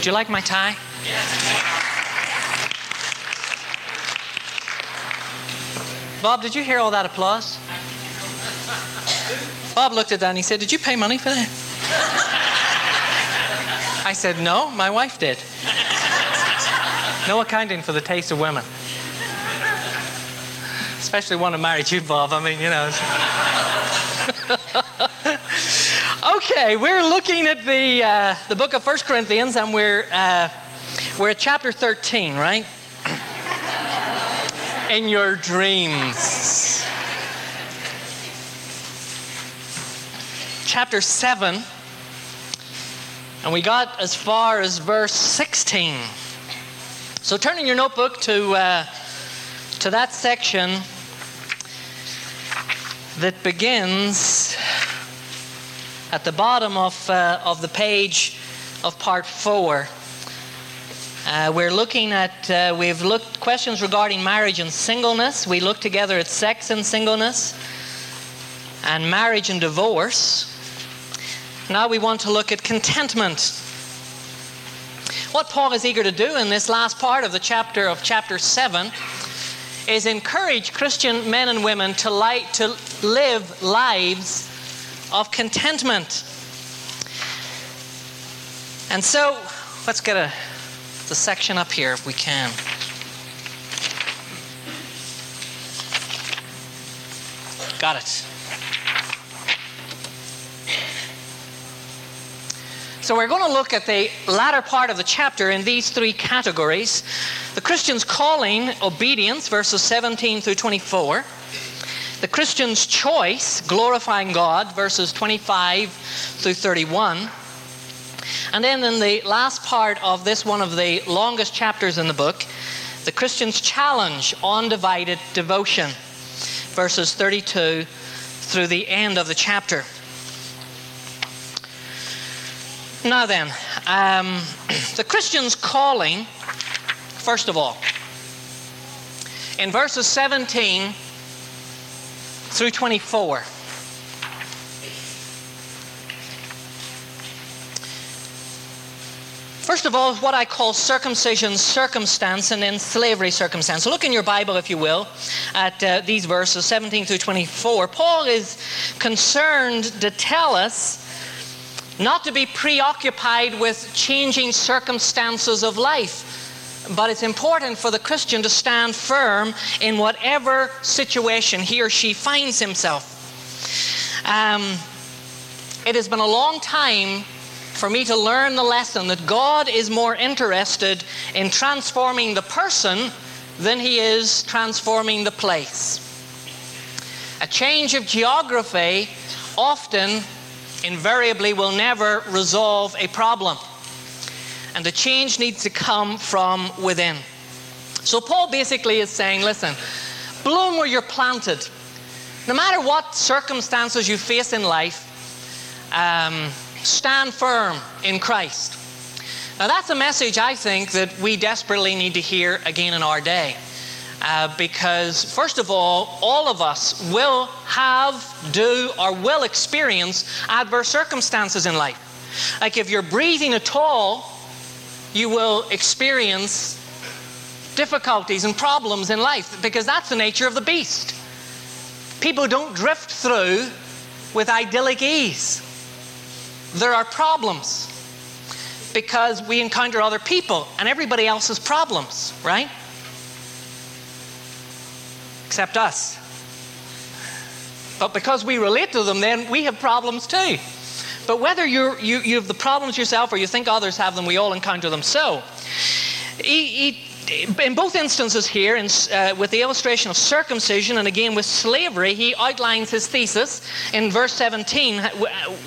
Do you like my tie? Bob, did you hear all that applause? Bob looked at that and he said, Did you pay money for that? I said, No, my wife did. No accounting for the taste of women. Especially one who married you, Bob. I mean, you know. Okay, we're looking at the, uh, the book of First Corinthians and we're, uh, we're at chapter 13, right? In your dreams. Chapter 7, and we got as far as verse 16. So turn in your notebook to, uh, to that section that begins at the bottom of, uh, of the page of part four. Uh, we're looking at, uh, we've looked questions regarding marriage and singleness. We looked together at sex and singleness and marriage and divorce. Now we want to look at contentment. What Paul is eager to do in this last part of the chapter of chapter 7 is encourage Christian men and women to, to live lives of contentment. And so, let's get a, the section up here if we can. Got it. So, we're going to look at the latter part of the chapter in these three categories the Christian's calling, obedience, verses 17 through 24. The Christian's choice, glorifying God, verses 25 through 31. And then in the last part of this, one of the longest chapters in the book, the Christian's challenge, undivided devotion, verses 32 through the end of the chapter. Now then, um, the Christian's calling, first of all, in verses 17 through 24. First of all, what I call circumcision circumstance and then slavery circumstance. So look in your Bible, if you will, at uh, these verses 17 through 24. Paul is concerned to tell us not to be preoccupied with changing circumstances of life. But it's important for the Christian to stand firm in whatever situation he or she finds himself. Um, it has been a long time for me to learn the lesson that God is more interested in transforming the person than he is transforming the place. A change of geography often, invariably, will never resolve a problem. And the change needs to come from within. So, Paul basically is saying listen, bloom where you're planted. No matter what circumstances you face in life, um, stand firm in Christ. Now, that's a message I think that we desperately need to hear again in our day. Uh, because, first of all, all of us will have, do, or will experience adverse circumstances in life. Like if you're breathing at all, you will experience difficulties and problems in life because that's the nature of the beast. People don't drift through with idyllic ease. There are problems because we encounter other people and everybody else's problems, right? Except us. But because we relate to them, then we have problems too. But whether you, you have the problems yourself or you think others have them, we all encounter them. So, he, he, in both instances here, in, uh, with the illustration of circumcision and again with slavery, he outlines his thesis in verse 17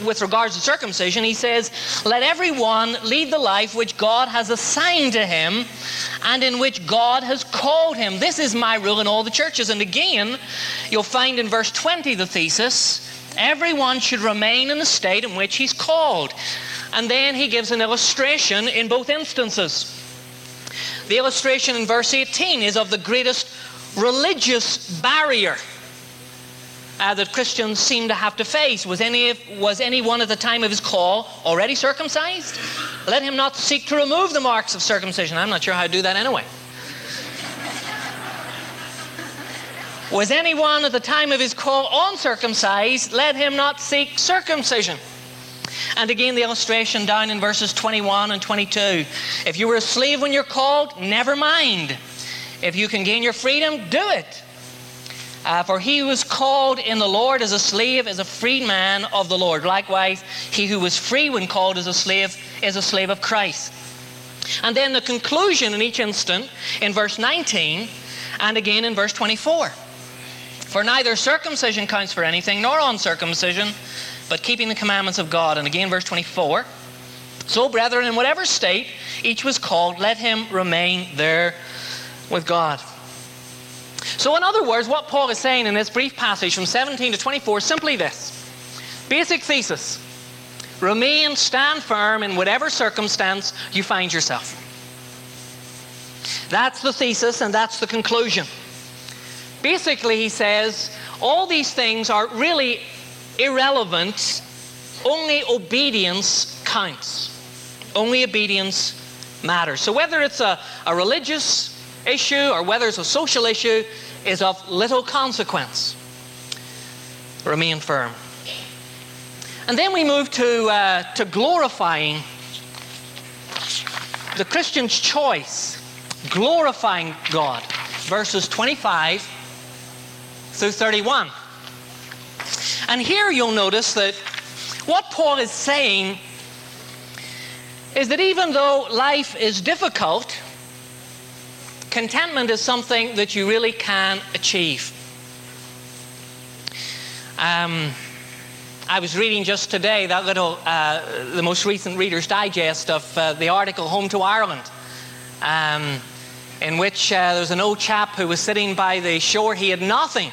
with regards to circumcision. He says, Let everyone lead the life which God has assigned to him and in which God has called him. This is my rule in all the churches. And again, you'll find in verse 20 the thesis everyone should remain in the state in which he's called. And then he gives an illustration in both instances. The illustration in verse 18 is of the greatest religious barrier. uh, that Christians seem to have to face. Was, any, was anyone at the time of his call already circumcised? Let him not seek to remove the marks of circumcision. I'm not sure how to do that anyway. Was anyone at the time of his call uncircumcised? Let him not seek circumcision. And again, the illustration down in verses 21 and 22. If you were a slave when you're called, never mind. If you can gain your freedom, do it. Uh, for he who was called in the Lord as a slave is a freedman of the Lord. Likewise, he who was free when called as a slave is a slave of Christ. And then the conclusion in each instant in verse 19 and again in verse 24. For neither circumcision counts for anything nor uncircumcision, but keeping the commandments of God. And again, verse 24. So, brethren, in whatever state each was called, let him remain there with God. So, in other words, what Paul is saying in this brief passage from 17 to 24 is simply this basic thesis remain, stand firm in whatever circumstance you find yourself. That's the thesis and that's the conclusion. Basically, he says all these things are really irrelevant, only obedience counts. Only obedience matters. So, whether it's a, a religious issue or whether it's a social issue is of little consequence. Remain firm. And then we move to, uh, to glorifying the Christian's choice, glorifying God, verses 25 through 31. And here you'll notice that what Paul is saying is that even though life is difficult, contentment is something that you really can achieve. Um, I was reading just today that little, uh, the most recent Reader's Digest of uh, the article Home to Ireland, um, in which uh, there was an old chap who was sitting by the shore. He had nothing.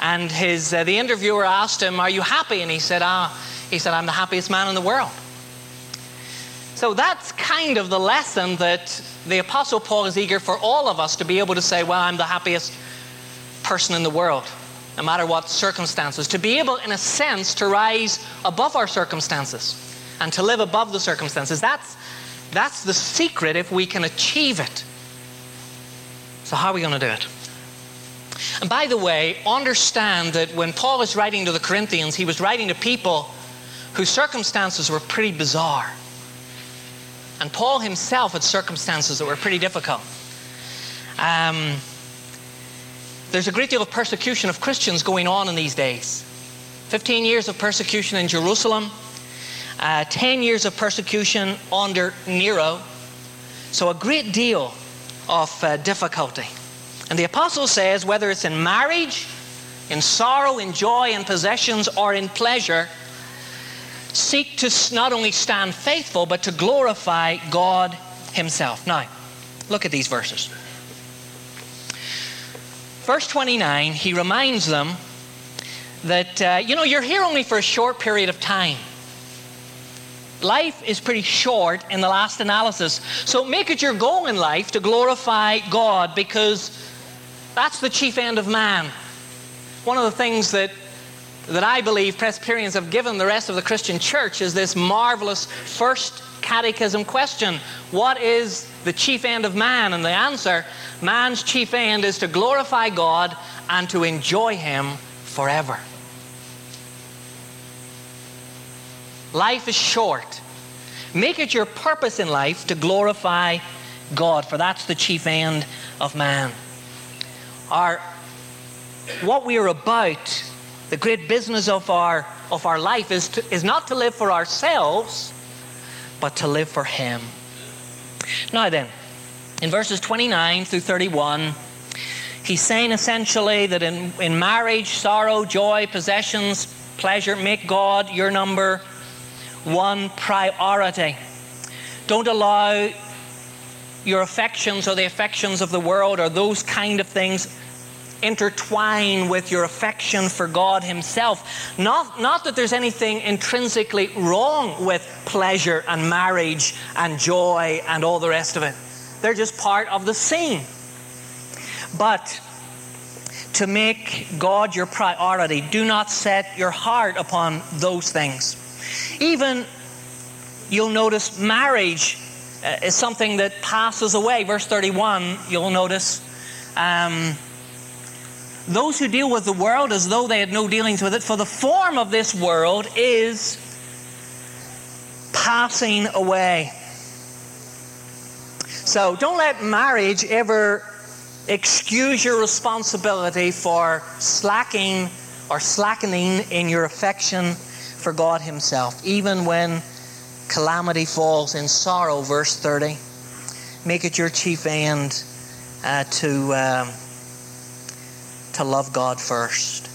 And his, uh, the interviewer asked him, Are you happy? And he said, Ah, he said, I'm the happiest man in the world. So that's kind of the lesson that the Apostle Paul is eager for all of us to be able to say, Well, I'm the happiest person in the world, no matter what circumstances. To be able, in a sense, to rise above our circumstances and to live above the circumstances. That's, that's the secret if we can achieve it. So, how are we going to do it? And by the way, understand that when Paul was writing to the Corinthians, he was writing to people whose circumstances were pretty bizarre. And Paul himself had circumstances that were pretty difficult. Um, there's a great deal of persecution of Christians going on in these days. 15 years of persecution in Jerusalem, uh, 10 years of persecution under Nero. So, a great deal of uh, difficulty. And the apostle says whether it's in marriage, in sorrow, in joy, in possessions, or in pleasure, seek to not only stand faithful, but to glorify God Himself. Now, look at these verses. Verse 29, he reminds them that, uh, you know, you're here only for a short period of time. Life is pretty short in the last analysis. So make it your goal in life to glorify God because that's the chief end of man. One of the things that that I believe Presbyterians have given the rest of the Christian church is this marvelous first catechism question What is the chief end of man? And the answer man's chief end is to glorify God and to enjoy Him forever. Life is short. Make it your purpose in life to glorify God, for that's the chief end of man. Our, what we are about the great business of our, of our life is, to, is not to live for ourselves, but to live for Him. Now then, in verses 29 through 31, he's saying essentially that in, in marriage, sorrow, joy, possessions, pleasure, make God your number one priority. Don't allow your affections or the affections of the world or those kind of things intertwine with your affection for God Himself. Not, not that there's anything intrinsically wrong with pleasure and marriage and joy and all the rest of it, they're just part of the scene. But to make God your priority. Do not set your heart upon those things. Even you'll notice marriage is something that passes away. Verse 31, you'll notice. Um, those who deal with the world as though they had no dealings with it, for the form of this world is passing away. So don't let marriage ever excuse your responsibility for slacking or slackening in your affection for God Himself, even when calamity falls in sorrow. Verse 30. Make it your chief end uh, to. Um, to love God first.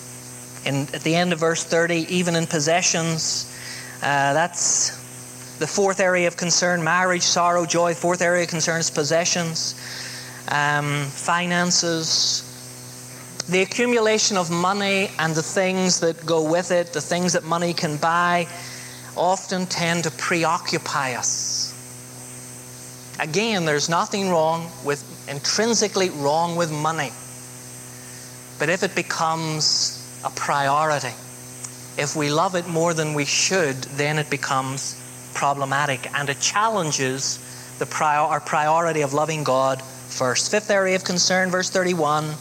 And at the end of verse 30, even in possessions, uh, that's the fourth area of concern marriage, sorrow, joy. Fourth area of concern is possessions, um, finances, the accumulation of money and the things that go with it, the things that money can buy, often tend to preoccupy us. Again, there's nothing wrong with, intrinsically wrong with money. But if it becomes a priority, if we love it more than we should, then it becomes problematic and it challenges the prior, our priority of loving God first. Fifth area of concern, verse 31,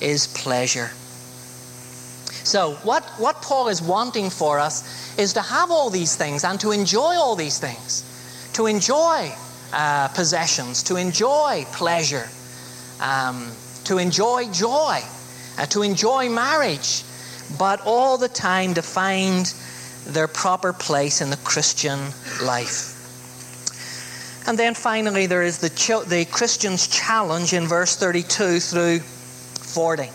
is pleasure. So, what, what Paul is wanting for us is to have all these things and to enjoy all these things, to enjoy uh, possessions, to enjoy pleasure, um, to enjoy joy uh, to enjoy marriage, but all the time to find their proper place in the Christian life. And then finally, there is the, ch- the Christian's challenge in verse 32 through 40.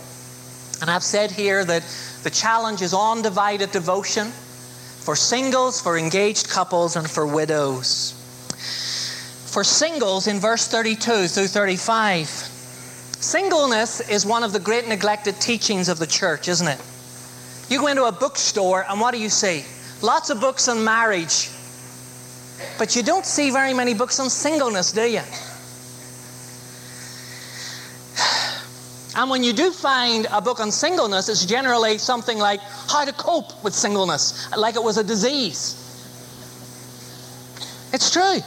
And I've said here that the challenge is undivided devotion for singles, for engaged couples, and for widows. For singles, in verse 32 through 35, Singleness is one of the great neglected teachings of the church, isn't it? You go into a bookstore and what do you see? Lots of books on marriage. But you don't see very many books on singleness, do you? And when you do find a book on singleness, it's generally something like how to cope with singleness, like it was a disease. It's true.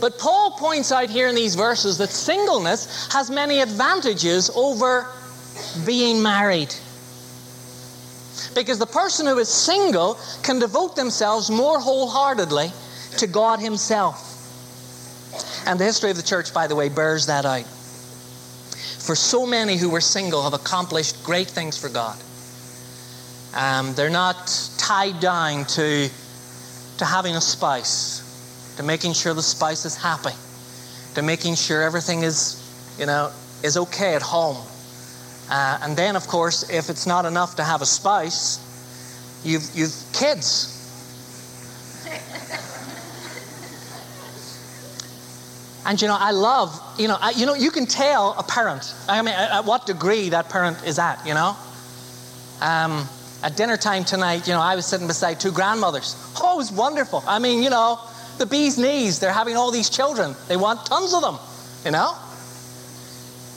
But Paul points out here in these verses that singleness has many advantages over being married. Because the person who is single can devote themselves more wholeheartedly to God Himself. And the history of the church, by the way, bears that out. For so many who were single have accomplished great things for God. Um, they're not tied down to, to having a spouse to making sure the spouse is happy, to making sure everything is, you know, is okay at home. Uh, and then, of course, if it's not enough to have a spouse, you've, you've kids. And you know, I love, you know, I, you know, you can tell a parent. I mean, at what degree that parent is at. You know, um, at dinner time tonight, you know, I was sitting beside two grandmothers. Oh, it was wonderful. I mean, you know, the bee's knees. They're having all these children. They want tons of them, you know?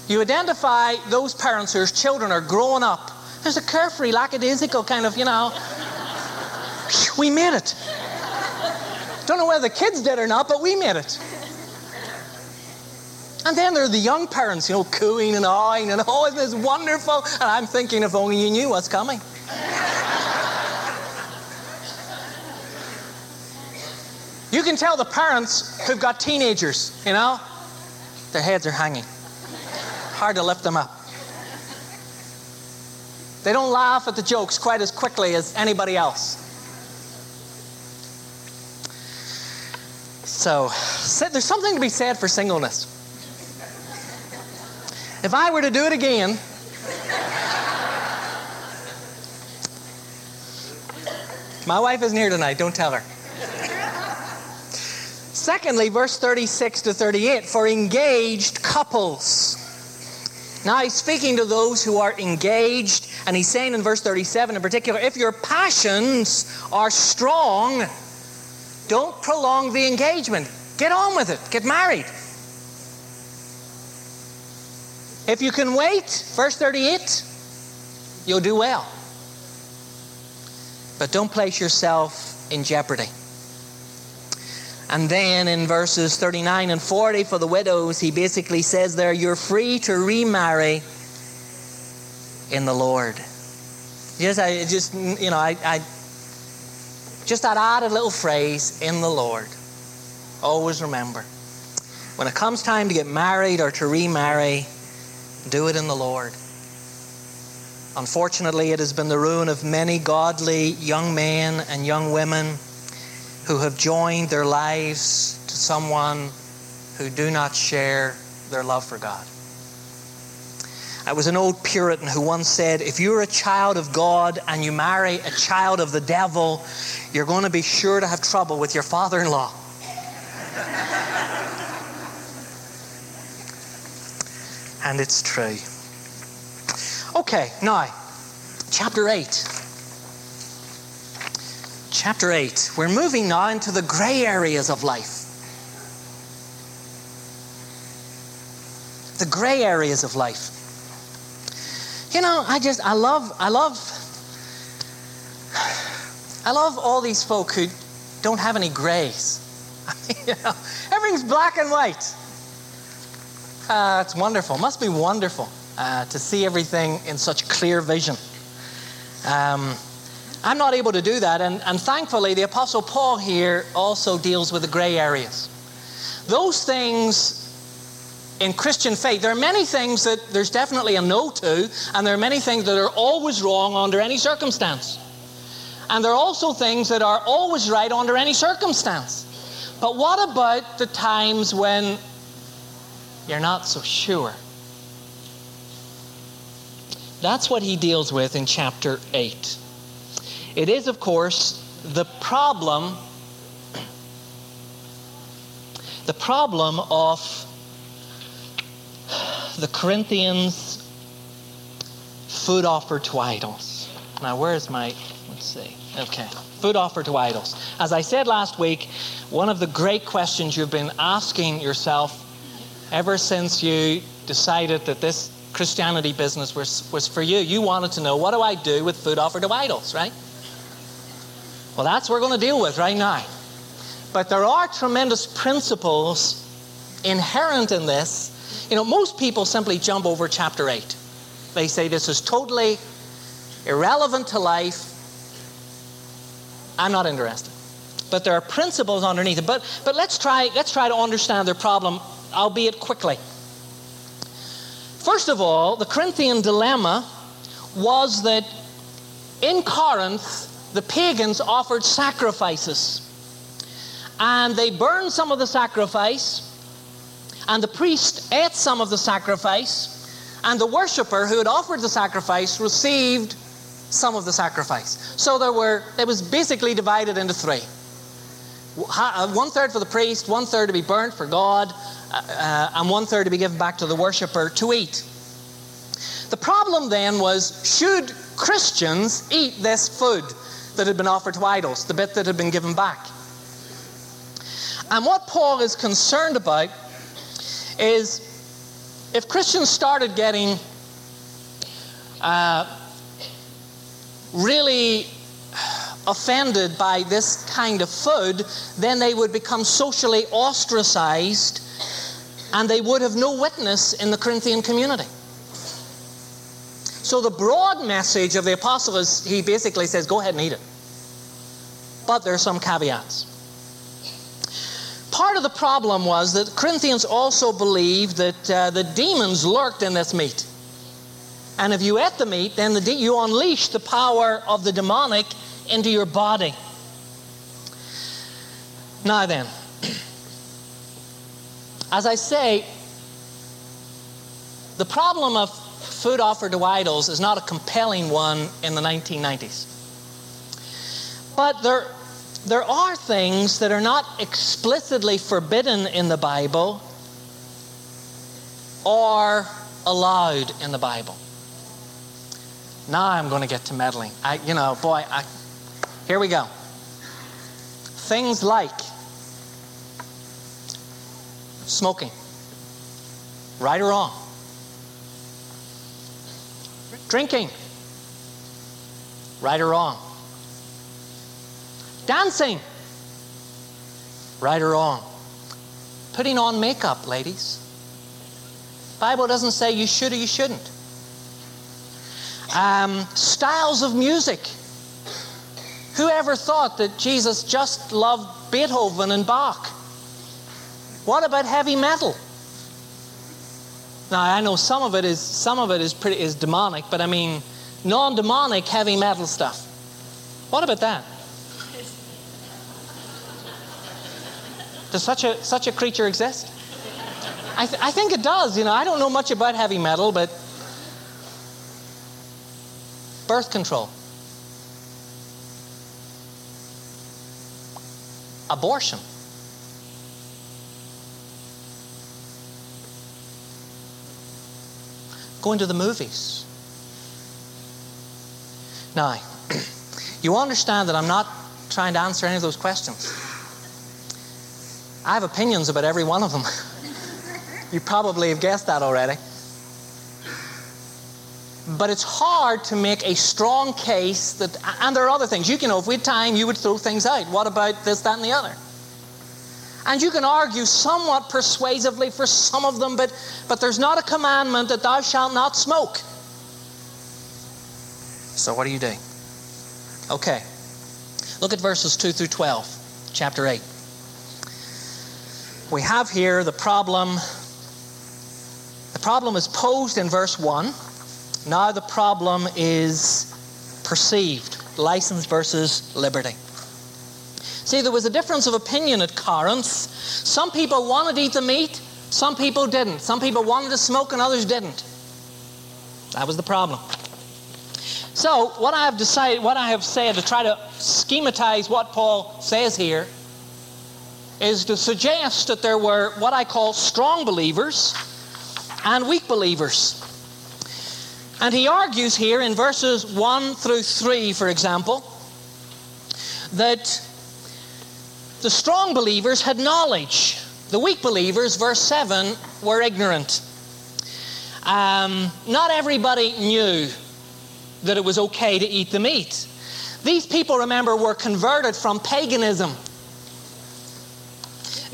You identify those parents whose children are growing up. There's a carefree, lackadaisical kind of, you know, we made it. Don't know whether the kids did or not, but we made it. And then there are the young parents, you know, cooing and awing and oh, isn't this wonderful? And I'm thinking, if only you knew what's coming. You can tell the parents who've got teenagers, you know, their heads are hanging. Hard to lift them up. They don't laugh at the jokes quite as quickly as anybody else. So, there's something to be said for singleness. If I were to do it again, my wife isn't here tonight, don't tell her. Secondly, verse 36 to 38 for engaged couples. Now he's speaking to those who are engaged, and he's saying in verse 37 in particular if your passions are strong, don't prolong the engagement. Get on with it, get married. If you can wait, verse 38, you'll do well. But don't place yourself in jeopardy. And then in verses 39 and 40 for the widows, he basically says there, You're free to remarry in the Lord. Just, I just, you know, I, I just that added little phrase, in the Lord. Always remember. When it comes time to get married or to remarry, do it in the Lord. Unfortunately, it has been the ruin of many godly young men and young women who have joined their lives to someone who do not share their love for God. I was an old Puritan who once said, If you're a child of God and you marry a child of the devil, you're going to be sure to have trouble with your father in law. And it's true. Okay, now, chapter 8. Chapter 8. We're moving now into the gray areas of life. The gray areas of life. You know, I just, I love, I love, I love all these folk who don't have any grays. you know, everything's black and white. Uh, it's wonderful. Must be wonderful uh, to see everything in such clear vision. Um, I'm not able to do that, and, and thankfully, the Apostle Paul here also deals with the gray areas. Those things in Christian faith, there are many things that there's definitely a no to, and there are many things that are always wrong under any circumstance. And there are also things that are always right under any circumstance. But what about the times when you're not so sure? That's what he deals with in chapter 8. It is, of course, the problem the problem of the Corinthians food offered to idols. Now, where's my, let's see, okay, food offered to idols. As I said last week, one of the great questions you've been asking yourself ever since you decided that this Christianity business was, was for you. You wanted to know, what do I do with food offered to idols, right? Well, that's what we're going to deal with right now. But there are tremendous principles inherent in this. You know, most people simply jump over chapter 8. They say this is totally irrelevant to life. I'm not interested. But there are principles underneath it. But, but let's, try, let's try to understand their problem, albeit quickly. First of all, the Corinthian dilemma was that in Corinth, the pagans offered sacrifices. And they burned some of the sacrifice, and the priest ate some of the sacrifice, and the worshiper who had offered the sacrifice received some of the sacrifice. So there were, it was basically divided into three. One third for the priest, one third to be burnt for God, uh, and one third to be given back to the worshiper to eat. The problem then was should Christians eat this food that had been offered to idols, the bit that had been given back? And what Paul is concerned about is if Christians started getting uh, really offended by this kind of food, then they would become socially ostracized and they would have no witness in the Corinthian community. So the broad message of the apostle is he basically says, go ahead and eat it. But there are some caveats. Part of the problem was that Corinthians also believed that uh, the demons lurked in this meat. And if you ate the meat, then the de- you unleash the power of the demonic into your body. Now then, as I say, the problem of food offered to idols is not a compelling one in the 1990s. But there, there are things that are not explicitly forbidden in the Bible or allowed in the Bible. Now I'm going to get to meddling. I, you know, boy, I, here we go. Things like smoking, right or wrong. Drinking. Right or wrong? Dancing. Right or wrong? Putting on makeup, ladies. Bible doesn't say you should or you shouldn't. Um, styles of music. Whoever thought that Jesus just loved Beethoven and Bach? What about heavy metal? Now I know some of it is some of it is pretty is demonic, but I mean non-demonic heavy metal stuff. What about that? Does such a such a creature exist? I, th- I think it does. You know, I don't know much about heavy metal, but birth control, abortion. Going to the movies. Now, you understand that I'm not trying to answer any of those questions. I have opinions about every one of them. you probably have guessed that already. But it's hard to make a strong case that, and there are other things. You can, know, if we had time, you would throw things out. What about this, that, and the other? And you can argue somewhat persuasively for some of them, but, but there's not a commandment that thou shalt not smoke. So what do you do? Okay. Look at verses 2 through 12, chapter 8. We have here the problem. The problem is posed in verse 1. Now the problem is perceived license versus liberty. See, there was a difference of opinion at Corinth. Some people wanted to eat the meat, some people didn't. Some people wanted to smoke, and others didn't. That was the problem. So, what I have decided, what I have said to try to schematize what Paul says here is to suggest that there were what I call strong believers and weak believers. And he argues here in verses 1 through 3, for example, that the strong believers had knowledge. The weak believers, verse 7, were ignorant. Um, not everybody knew that it was okay to eat the meat. These people, remember, were converted from paganism.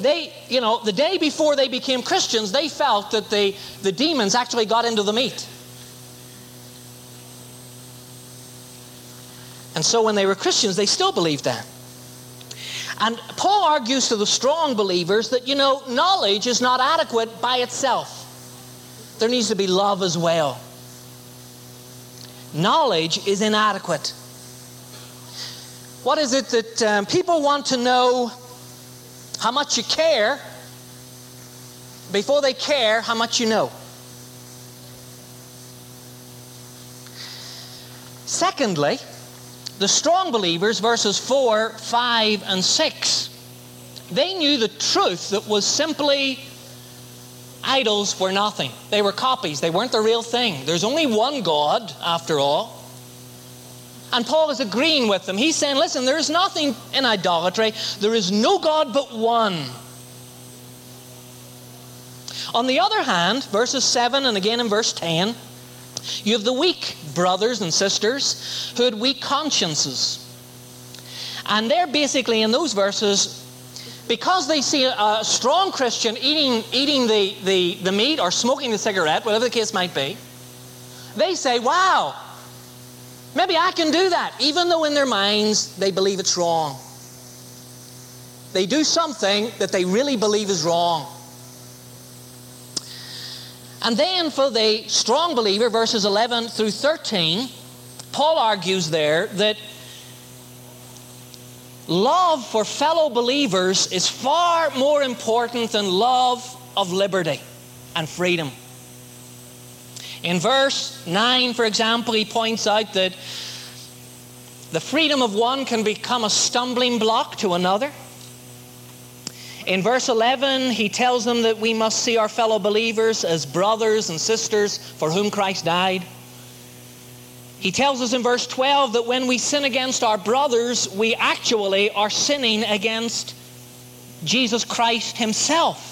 They, you know, the day before they became Christians, they felt that the, the demons actually got into the meat. And so when they were Christians, they still believed that. And Paul argues to the strong believers that, you know, knowledge is not adequate by itself. There needs to be love as well. Knowledge is inadequate. What is it that um, people want to know how much you care before they care how much you know? Secondly, the strong believers, verses 4, 5, and 6, they knew the truth that was simply idols were nothing. They were copies, they weren't the real thing. There's only one God, after all. And Paul is agreeing with them. He's saying, listen, there is nothing in idolatry, there is no God but one. On the other hand, verses 7 and again in verse 10, you have the weak brothers and sisters who had weak consciences. And they're basically in those verses because they see a strong Christian eating, eating the, the, the meat or smoking the cigarette, whatever the case might be, they say, Wow, maybe I can do that, even though in their minds they believe it's wrong. They do something that they really believe is wrong. And then for the strong believer, verses 11 through 13, Paul argues there that love for fellow believers is far more important than love of liberty and freedom. In verse 9, for example, he points out that the freedom of one can become a stumbling block to another. In verse 11, he tells them that we must see our fellow believers as brothers and sisters for whom Christ died. He tells us in verse 12 that when we sin against our brothers, we actually are sinning against Jesus Christ Himself.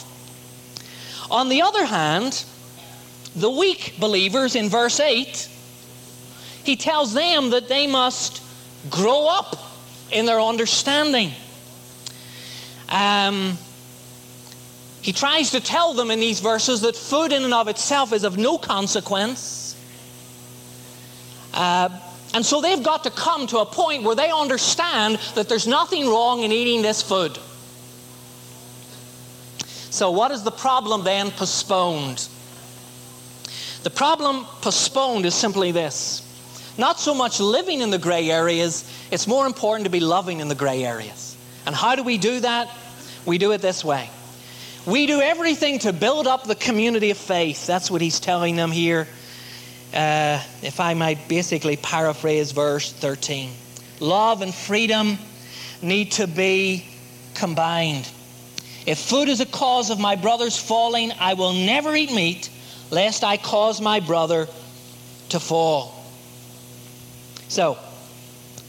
On the other hand, the weak believers in verse 8, he tells them that they must grow up in their understanding. Um, he tries to tell them in these verses that food in and of itself is of no consequence. Uh, and so they've got to come to a point where they understand that there's nothing wrong in eating this food. So, what is the problem then postponed? The problem postponed is simply this not so much living in the gray areas, it's more important to be loving in the gray areas. And how do we do that? We do it this way. We do everything to build up the community of faith. That's what he's telling them here. Uh, if I might basically paraphrase verse 13. Love and freedom need to be combined. If food is a cause of my brother's falling, I will never eat meat, lest I cause my brother to fall. So,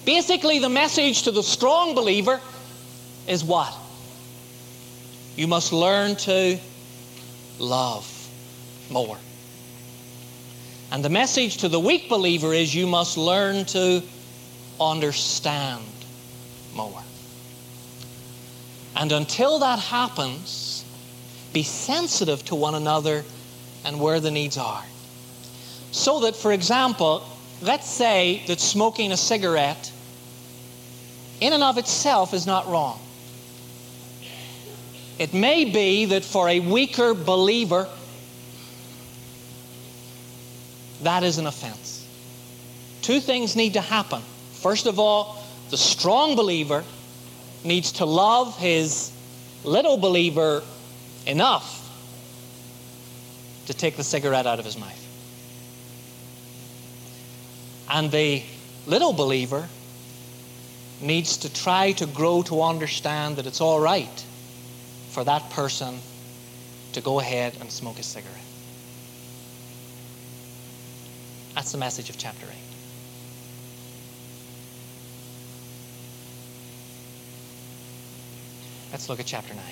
basically, the message to the strong believer is what? You must learn to love more. And the message to the weak believer is you must learn to understand more. And until that happens, be sensitive to one another and where the needs are. So that, for example, let's say that smoking a cigarette in and of itself is not wrong. It may be that for a weaker believer, that is an offense. Two things need to happen. First of all, the strong believer needs to love his little believer enough to take the cigarette out of his mouth. And the little believer needs to try to grow to understand that it's all right for that person to go ahead and smoke a cigarette. That's the message of chapter 8. Let's look at chapter 9.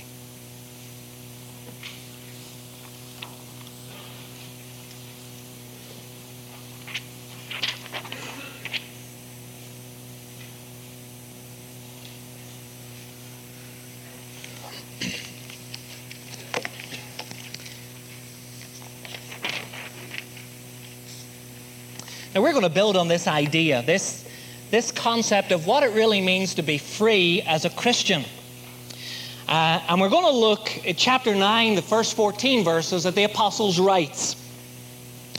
Now, we're going to build on this idea, this, this concept of what it really means to be free as a Christian. Uh, and we're going to look at chapter 9, the first 14 verses, at the apostles' rights.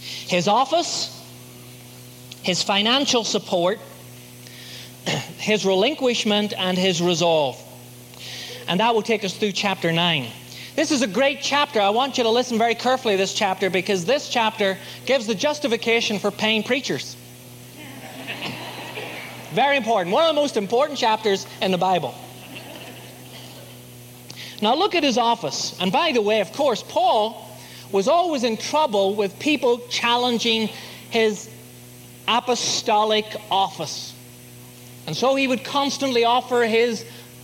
His office, his financial support, his relinquishment, and his resolve. And that will take us through chapter 9. This is a great chapter. I want you to listen very carefully to this chapter because this chapter gives the justification for paying preachers. very important. One of the most important chapters in the Bible. Now look at his office. And by the way, of course, Paul was always in trouble with people challenging his apostolic office. And so he would constantly offer his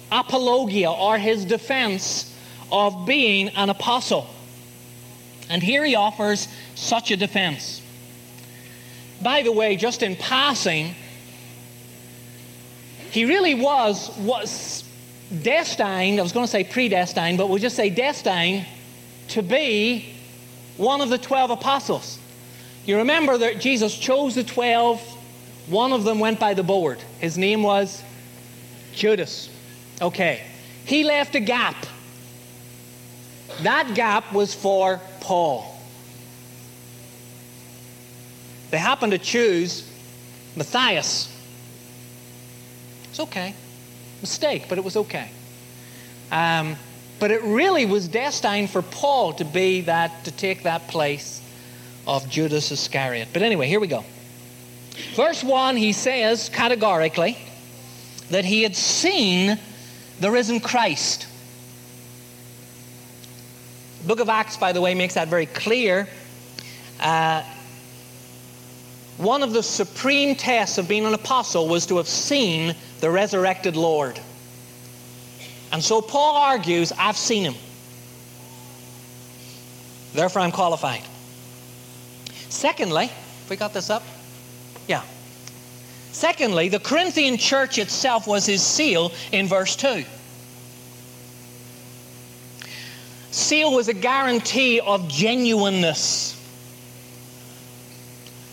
apologia or his defense of being an apostle. And here he offers such a defense. By the way, just in passing, he really was, was destined, I was going to say predestined, but we'll just say destined to be one of the 12 apostles. You remember that Jesus chose the 12, one of them went by the board. His name was Judas. Okay. He left a gap that gap was for Paul. They happened to choose Matthias. It's okay. Mistake, but it was okay. Um, but it really was destined for Paul to be that, to take that place of Judas Iscariot. But anyway, here we go. Verse 1, he says categorically that he had seen the risen Christ book of Acts, by the way, makes that very clear. Uh, one of the supreme tests of being an apostle was to have seen the resurrected Lord. And so Paul argues, I've seen him. Therefore, I'm qualified. Secondly, we got this up? Yeah. Secondly, the Corinthian church itself was his seal in verse 2. Seal was a guarantee of genuineness.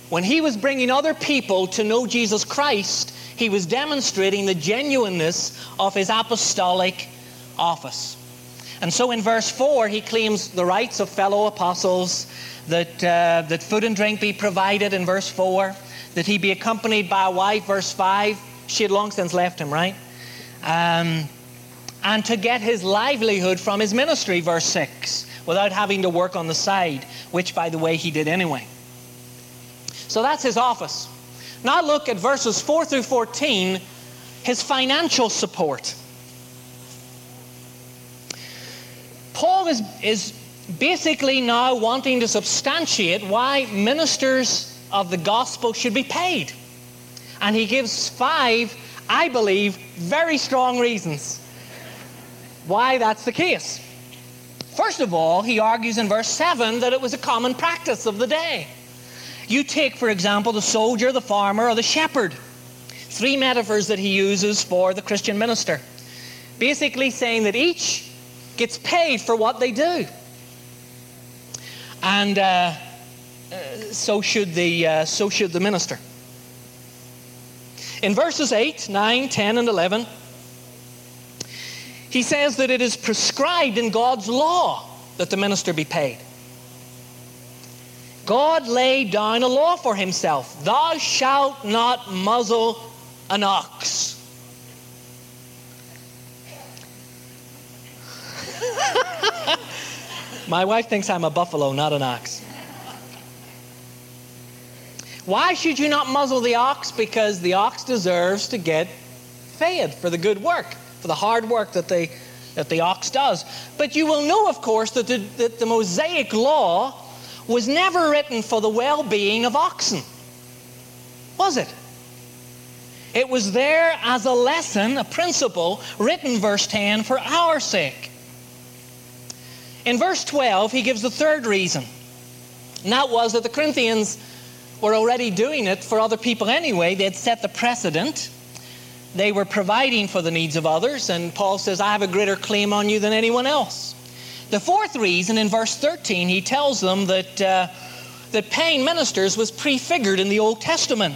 When he was bringing other people to know Jesus Christ, he was demonstrating the genuineness of his apostolic office. And so in verse 4, he claims the rights of fellow apostles, that, uh, that food and drink be provided in verse 4, that he be accompanied by a wife, verse 5. She had long since left him, right? Um, and to get his livelihood from his ministry, verse 6, without having to work on the side, which, by the way, he did anyway. So that's his office. Now look at verses 4 through 14, his financial support. Paul is, is basically now wanting to substantiate why ministers of the gospel should be paid. And he gives five, I believe, very strong reasons why that's the case. First of all, he argues in verse 7 that it was a common practice of the day. You take, for example, the soldier, the farmer, or the shepherd. Three metaphors that he uses for the Christian minister. Basically saying that each gets paid for what they do. And uh, uh, so, should the, uh, so should the minister. In verses 8, 9, 10, and 11, he says that it is prescribed in God's law that the minister be paid. God laid down a law for himself Thou shalt not muzzle an ox. My wife thinks I'm a buffalo, not an ox. Why should you not muzzle the ox? Because the ox deserves to get fed for the good work, for the hard work that, they, that the ox does. But you will know, of course, that the, that the Mosaic law was never written for the well being of oxen. Was it? It was there as a lesson, a principle, written, verse 10, for our sake. In verse 12, he gives the third reason. And that was that the Corinthians were already doing it for other people anyway. They had set the precedent. They were providing for the needs of others. And Paul says, I have a greater claim on you than anyone else. The fourth reason, in verse 13, he tells them that, uh, that paying ministers was prefigured in the Old Testament.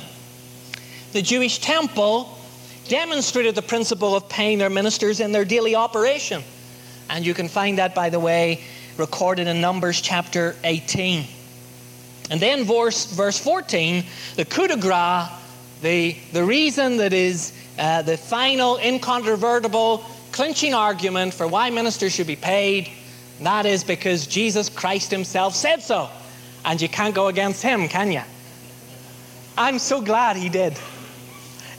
The Jewish temple demonstrated the principle of paying their ministers in their daily operation. And you can find that, by the way, recorded in Numbers chapter 18. And then verse, verse 14, the coup de grace, the, the reason that is uh, the final, incontrovertible, clinching argument for why ministers should be paid, that is because Jesus Christ himself said so. And you can't go against him, can you? I'm so glad he did.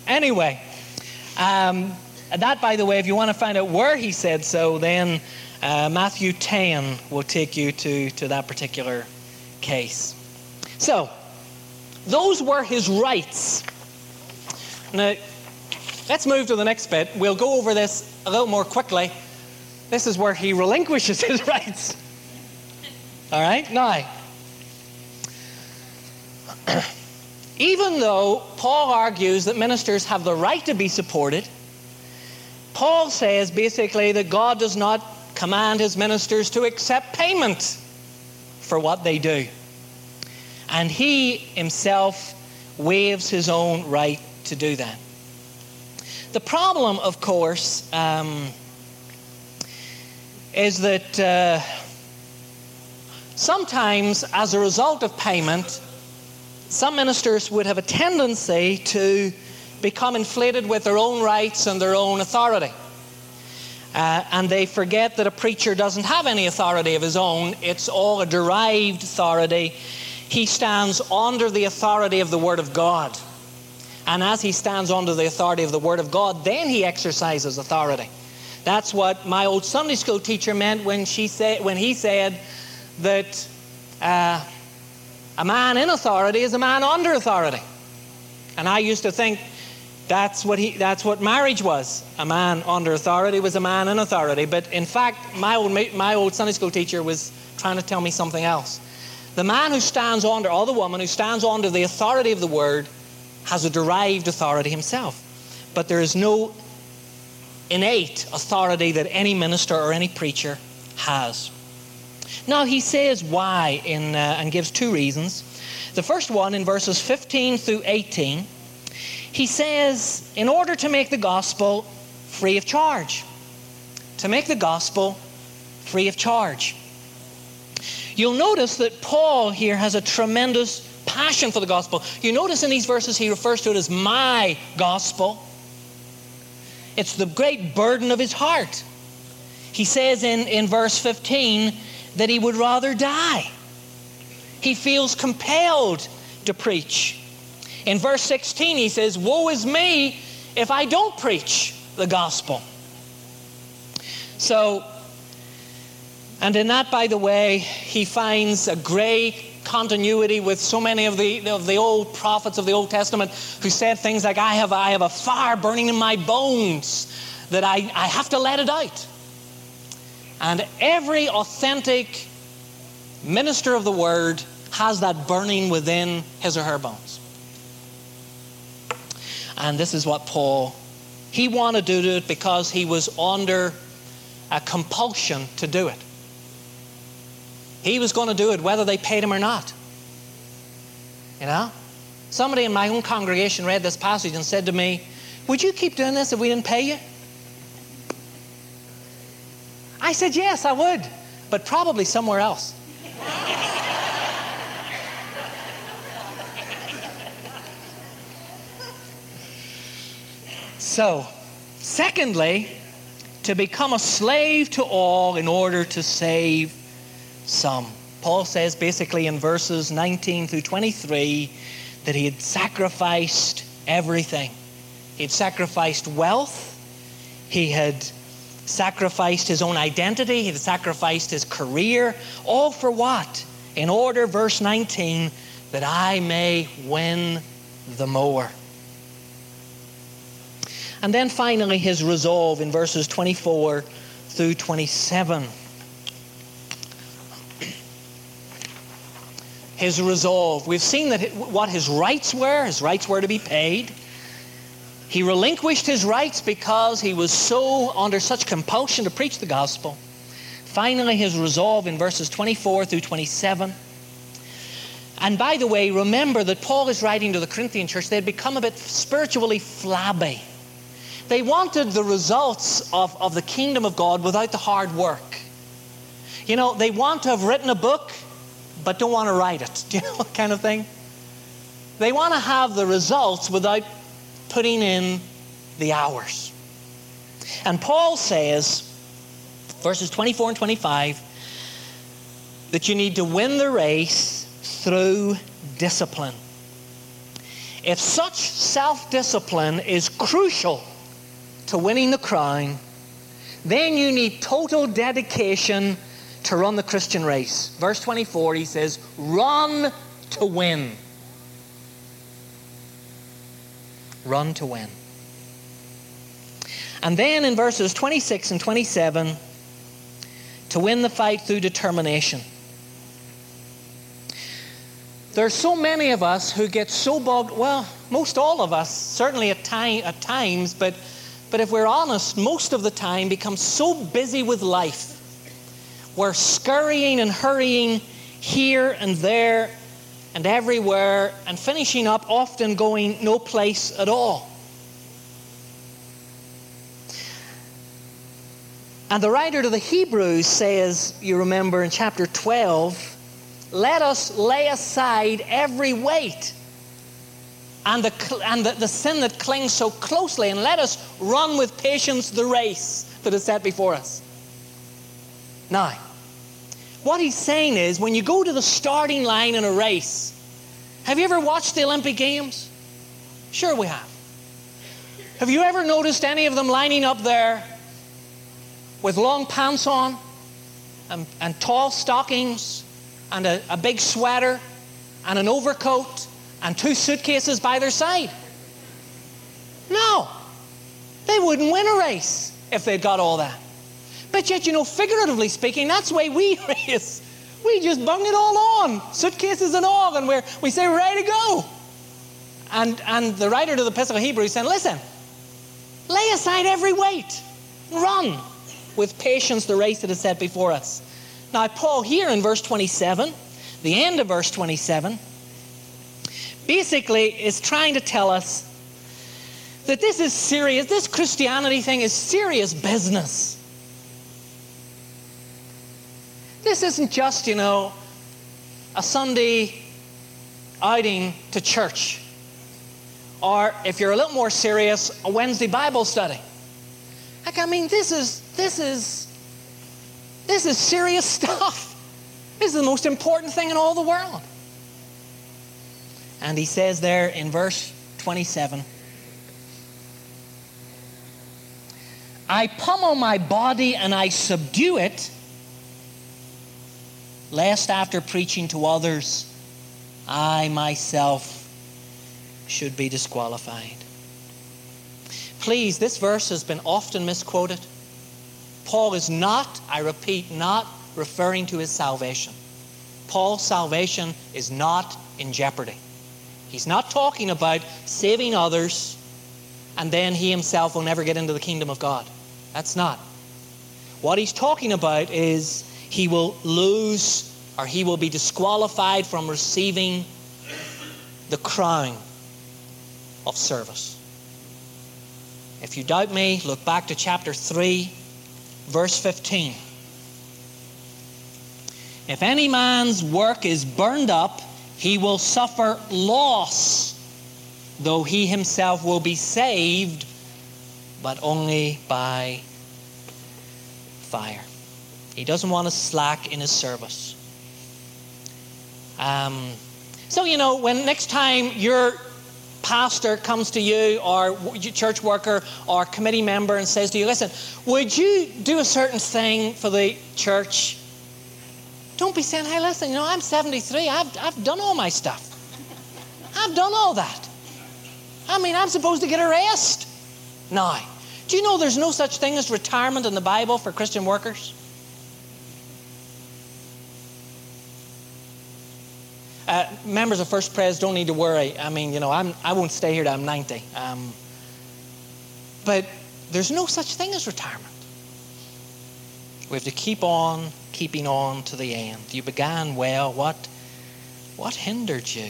Anyway, um, that, by the way, if you want to find out where he said so, then uh, Matthew 10 will take you to, to that particular case. So, those were his rights. Now, let's move to the next bit. We'll go over this a little more quickly. This is where he relinquishes his rights. All right? Now, even though Paul argues that ministers have the right to be supported, Paul says basically that God does not command his ministers to accept payment for what they do. And he himself waives his own right to do that. The problem, of course, um, is that uh, sometimes, as a result of payment, some ministers would have a tendency to become inflated with their own rights and their own authority. Uh, and they forget that a preacher doesn't have any authority of his own, it's all a derived authority. He stands under the authority of the Word of God. And as he stands under the authority of the Word of God, then he exercises authority. That's what my old Sunday school teacher meant when, she said, when he said that uh, a man in authority is a man under authority. And I used to think that's what, he, that's what marriage was. A man under authority was a man in authority. But in fact, my old, my old Sunday school teacher was trying to tell me something else. The man who stands under, or the woman who stands under the authority of the word, has a derived authority himself. But there is no innate authority that any minister or any preacher has. Now, he says why in, uh, and gives two reasons. The first one in verses 15 through 18, he says, in order to make the gospel free of charge, to make the gospel free of charge. You'll notice that Paul here has a tremendous passion for the gospel. You notice in these verses he refers to it as my gospel. It's the great burden of his heart. He says in, in verse 15 that he would rather die. He feels compelled to preach. In verse 16, he says, Woe is me if I don't preach the gospel. So, and in that, by the way, he finds a great continuity with so many of the, of the old prophets of the Old Testament who said things like, I have, I have a fire burning in my bones that I, I have to let it out. And every authentic minister of the word has that burning within his or her bones. And this is what Paul, he wanted to do it because he was under a compulsion to do it. He was going to do it whether they paid him or not. You know? Somebody in my own congregation read this passage and said to me, Would you keep doing this if we didn't pay you? I said, Yes, I would, but probably somewhere else. so, secondly, to become a slave to all in order to save some. Paul says basically in verses 19 through 23 that he had sacrificed everything. He had sacrificed wealth, he had sacrificed his own identity, he had sacrificed his career, all for what? In order, verse 19, that I may win the more. And then finally, his resolve in verses 24 through 27. His resolve. We've seen that what his rights were. His rights were to be paid. He relinquished his rights because he was so under such compulsion to preach the gospel. Finally, his resolve in verses 24 through 27. And by the way, remember that Paul is writing to the Corinthian church. They had become a bit spiritually flabby. They wanted the results of, of the kingdom of God without the hard work. You know, they want to have written a book, but don't want to write it. You know what kind of thing? They want to have the results without putting in the hours. And Paul says, verses 24 and 25, that you need to win the race through discipline. If such self discipline is crucial to winning the crown, then you need total dedication to run the Christian race. Verse 24, he says, Run to win. Run to win. And then in verses 26 and 27, to win the fight through determination. There are so many of us who get so bogged, well, most all of us, certainly at, time, at times, but but if we're honest, most of the time become so busy with life. We're scurrying and hurrying here and there and everywhere and finishing up often going no place at all. And the writer to the Hebrews says, you remember in chapter 12, let us lay aside every weight and, the, and the, the sin that clings so closely, and let us run with patience the race that is set before us. Now, what he's saying is when you go to the starting line in a race, have you ever watched the Olympic Games? Sure, we have. Have you ever noticed any of them lining up there with long pants on and, and tall stockings and a, a big sweater and an overcoat and two suitcases by their side. No, they wouldn't win a race if they'd got all that. But yet, you know, figuratively speaking, that's the way we race. We just bung it all on, suitcases and all, and we're, we say, ready to go. And, and the writer to the Epistle of Hebrews saying, listen, lay aside every weight, run with patience the race that is set before us. Now, Paul here in verse 27, the end of verse 27, basically is trying to tell us that this is serious, this Christianity thing is serious business. This isn't just, you know, a Sunday outing to church. Or if you're a little more serious, a Wednesday Bible study. Like, I mean, this is this is this is serious stuff. This is the most important thing in all the world. And he says there in verse 27 I pummel my body and I subdue it, lest after preaching to others, I myself should be disqualified. Please, this verse has been often misquoted. Paul is not, I repeat, not referring to his salvation. Paul's salvation is not in jeopardy. He's not talking about saving others and then he himself will never get into the kingdom of God. That's not. What he's talking about is he will lose or he will be disqualified from receiving the crown of service. If you doubt me, look back to chapter 3, verse 15. If any man's work is burned up, he will suffer loss, though he himself will be saved, but only by fire. He doesn't want to slack in his service. Um, so, you know, when next time your pastor comes to you or church worker or committee member and says to you, listen, would you do a certain thing for the church? Don't be saying, hey, listen, you know, I'm 73. I've, I've done all my stuff. I've done all that. I mean, I'm supposed to get a rest. Now, do you know there's no such thing as retirement in the Bible for Christian workers? Uh, members of First Pres don't need to worry. I mean, you know, I'm, I won't stay here till I'm 90. Um, but there's no such thing as retirement. We have to keep on keeping on to the end. You began well. What, what hindered you?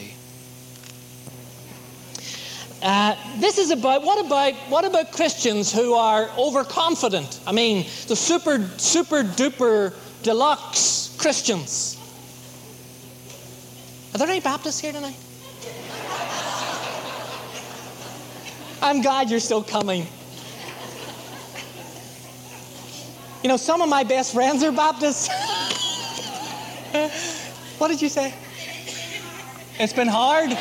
Uh, this is about what about what about Christians who are overconfident? I mean, the super super duper deluxe Christians. Are there any Baptists here tonight? I'm glad you're still coming. You know, some of my best friends are Baptists. what did you say? It's been hard.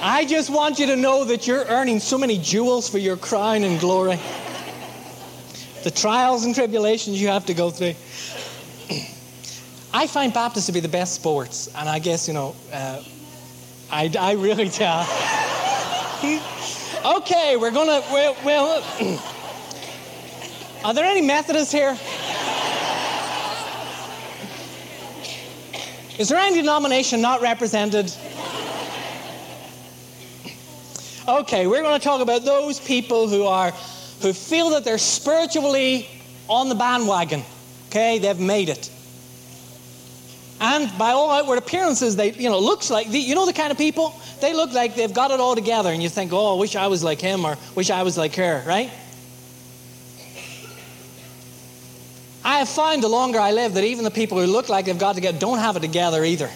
I just want you to know that you're earning so many jewels for your crown and glory the trials and tribulations you have to go through. I find Baptists to be the best sports, and I guess, you know, uh, I, I really tell. okay, we're to, well, well are there any Methodists here? Is there any denomination not represented? Okay, we're going to talk about those people who are who feel that they're spiritually on the bandwagon. Okay, they've made it. And by all outward appearances, they, you know, looks like, the, you know the kind of people? They look like they've got it all together, and you think, oh, I wish I was like him or wish I was like her, right? I have found the longer I live that even the people who look like they've got to get don't have it together either.